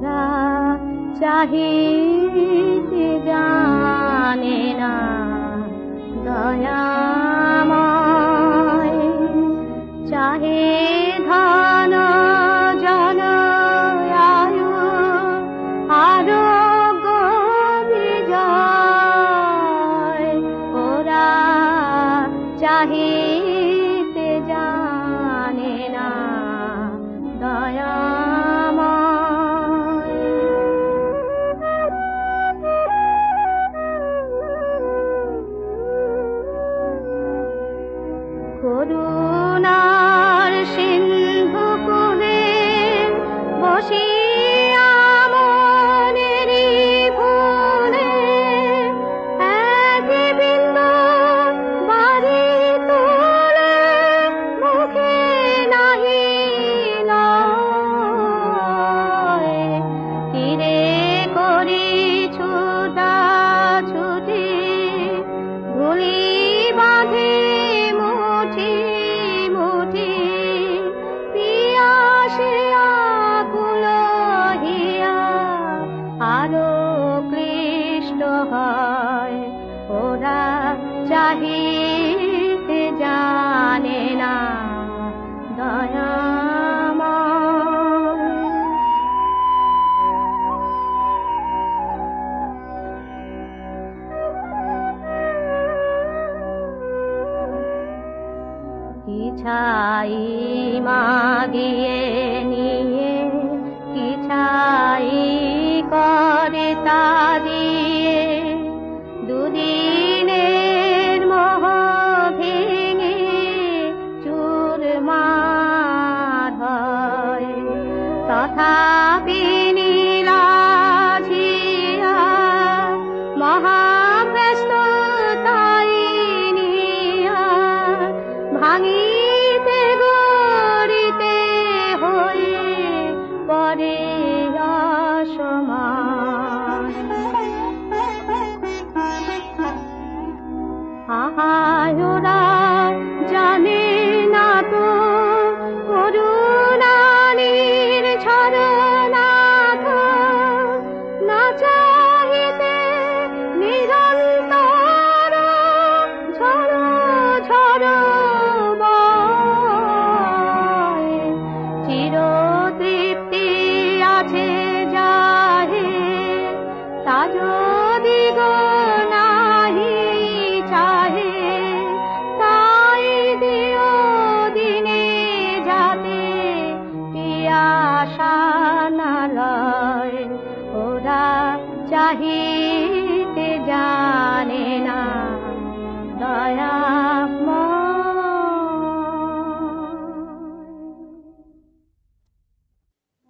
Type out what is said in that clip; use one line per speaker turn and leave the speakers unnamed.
ওরা চাহিতে জানে না। দয়াময় চাহে ধন জন আয়ু আরও বিজয় ওরা চাহে করুণার সিন্ধু বসে চাহিতে জানে না দয়া ছাই মা গিয়ে নিয়ে हिते जाने न